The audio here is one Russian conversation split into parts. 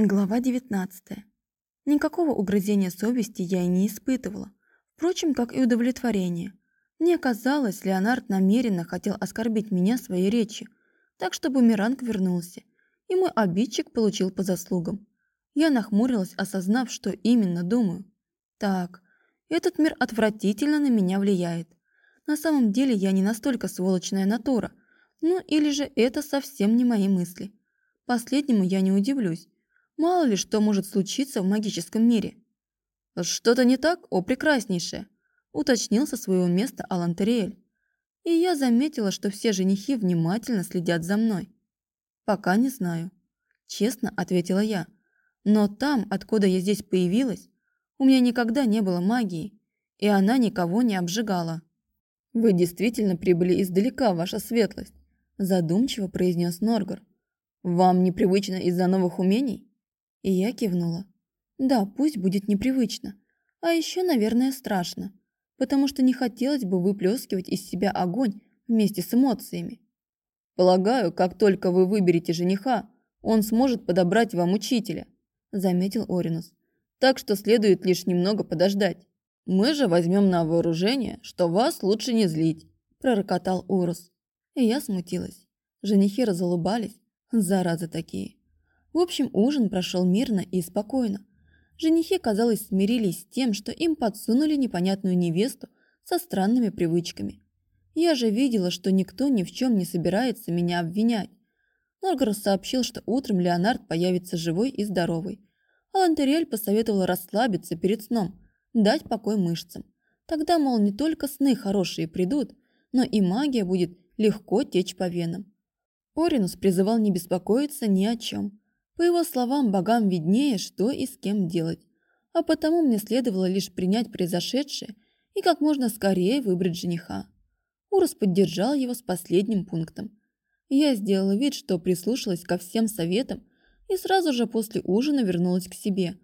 Глава 19. Никакого угрызения совести я и не испытывала. Впрочем, как и удовлетворение. Мне казалось, Леонард намеренно хотел оскорбить меня своей речью, так что бумеранг вернулся, и мой обидчик получил по заслугам. Я нахмурилась, осознав, что именно думаю. Так, этот мир отвратительно на меня влияет. На самом деле я не настолько сволочная натура, ну или же это совсем не мои мысли. Последнему я не удивлюсь. Мало ли что может случиться в магическом мире. «Что-то не так, о прекраснейшее», – уточнил со своего места Алан Терриэль. И я заметила, что все женихи внимательно следят за мной. «Пока не знаю», – честно ответила я. «Но там, откуда я здесь появилась, у меня никогда не было магии, и она никого не обжигала». «Вы действительно прибыли издалека, ваша светлость», – задумчиво произнес Норгар. «Вам непривычно из-за новых умений?» И я кивнула. Да, пусть будет непривычно. А еще, наверное, страшно. Потому что не хотелось бы выплескивать из себя огонь вместе с эмоциями. «Полагаю, как только вы выберете жениха, он сможет подобрать вам учителя», заметил Оринус. «Так что следует лишь немного подождать. Мы же возьмем на вооружение, что вас лучше не злить», пророкотал Урус. И я смутилась. Женихи разулыбались. Заразы такие. В общем, ужин прошел мирно и спокойно. Женихи, казалось, смирились с тем, что им подсунули непонятную невесту со странными привычками. Я же видела, что никто ни в чем не собирается меня обвинять. Норгород сообщил, что утром Леонард появится живой и здоровый. А Лантерель посоветовал расслабиться перед сном, дать покой мышцам. Тогда, мол, не только сны хорошие придут, но и магия будет легко течь по венам. Оринус призывал не беспокоиться ни о чем. По его словам, богам виднее, что и с кем делать. А потому мне следовало лишь принять произошедшее и как можно скорее выбрать жениха. Урос поддержал его с последним пунктом. Я сделала вид, что прислушалась ко всем советам и сразу же после ужина вернулась к себе.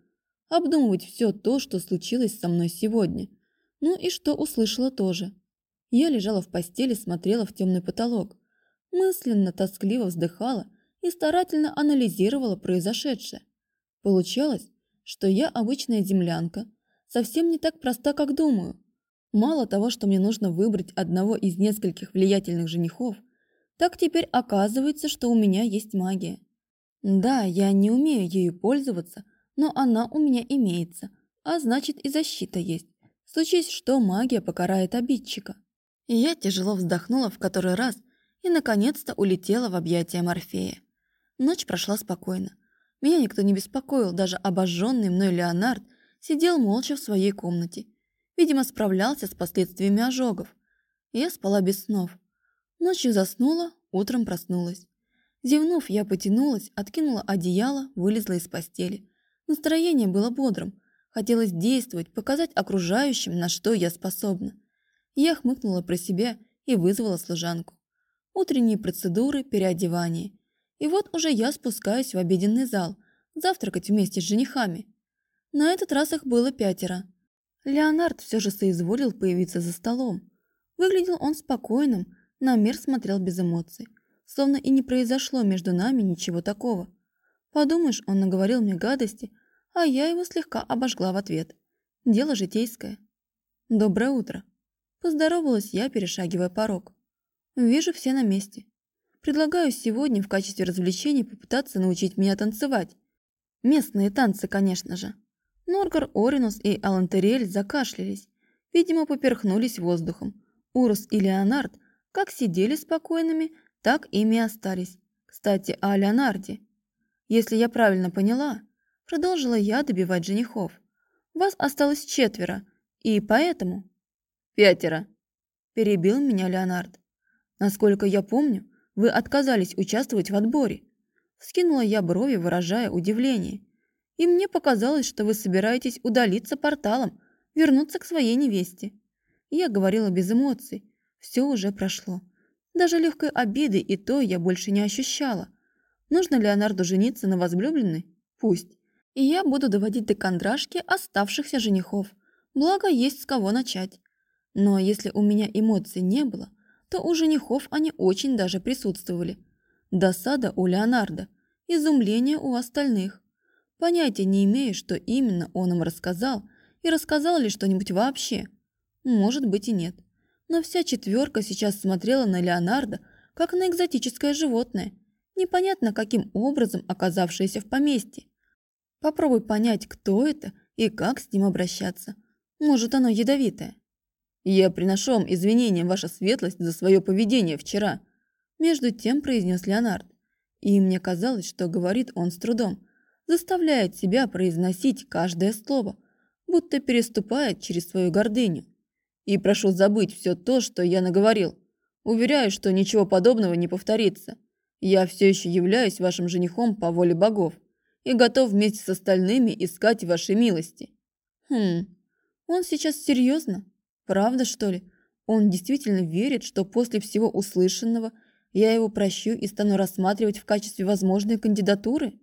Обдумывать все то, что случилось со мной сегодня. Ну и что услышала тоже. Я лежала в постели, смотрела в темный потолок. Мысленно, тоскливо вздыхала и старательно анализировала произошедшее. Получалось, что я обычная землянка, совсем не так проста, как думаю. Мало того, что мне нужно выбрать одного из нескольких влиятельных женихов, так теперь оказывается, что у меня есть магия. Да, я не умею ею пользоваться, но она у меня имеется, а значит и защита есть. Случись, что магия покарает обидчика. Я тяжело вздохнула в который раз и, наконец-то, улетела в объятия Морфея. Ночь прошла спокойно. Меня никто не беспокоил, даже обожженный мной Леонард сидел молча в своей комнате. Видимо, справлялся с последствиями ожогов. Я спала без снов. Ночью заснула, утром проснулась. Зевнув, я потянулась, откинула одеяло, вылезла из постели. Настроение было бодрым. Хотелось действовать, показать окружающим, на что я способна. Я хмыкнула про себя и вызвала служанку. Утренние процедуры, переодевание – и вот уже я спускаюсь в обеденный зал, завтракать вместе с женихами. На этот раз их было пятеро. Леонард все же соизволил появиться за столом. Выглядел он спокойным, на мир смотрел без эмоций, словно и не произошло между нами ничего такого. Подумаешь, он наговорил мне гадости, а я его слегка обожгла в ответ. Дело житейское. Доброе утро. Поздоровалась я, перешагивая порог. Вижу все на месте. Предлагаю сегодня в качестве развлечения попытаться научить меня танцевать. Местные танцы, конечно же. Норгар, Оринус и Алантерель закашлялись. Видимо, поперхнулись воздухом. Урус и Леонард как сидели спокойными, так ими остались. Кстати, о Леонарде. Если я правильно поняла, продолжила я добивать женихов. Вас осталось четверо, и поэтому... Пятеро. Перебил меня Леонард. Насколько я помню, вы отказались участвовать в отборе. Скинула я брови, выражая удивление. И мне показалось, что вы собираетесь удалиться порталом, вернуться к своей невесте. Я говорила без эмоций. Все уже прошло. Даже легкой обиды и то я больше не ощущала. Нужно Леонарду жениться на возлюбленной? Пусть. И я буду доводить до кондрашки оставшихся женихов. Благо, есть с кого начать. Но если у меня эмоций не было, то у женихов они очень даже присутствовали. Досада у Леонардо, изумление у остальных. Понятия не имею, что именно он им рассказал, и рассказал ли что-нибудь вообще. Может быть и нет. Но вся четверка сейчас смотрела на Леонардо, как на экзотическое животное, непонятно каким образом оказавшееся в поместье. Попробуй понять, кто это и как с ним обращаться. Может, оно ядовитое. «Я приношу вам извинения, ваша светлость, за свое поведение вчера», между тем произнес Леонард. И мне казалось, что говорит он с трудом, заставляет себя произносить каждое слово, будто переступает через свою гордыню. И прошу забыть все то, что я наговорил. Уверяю, что ничего подобного не повторится. Я все еще являюсь вашим женихом по воле богов и готов вместе с остальными искать вашей милости. Хм, он сейчас серьезно? Правда, что ли? Он действительно верит, что после всего услышанного я его прощу и стану рассматривать в качестве возможной кандидатуры?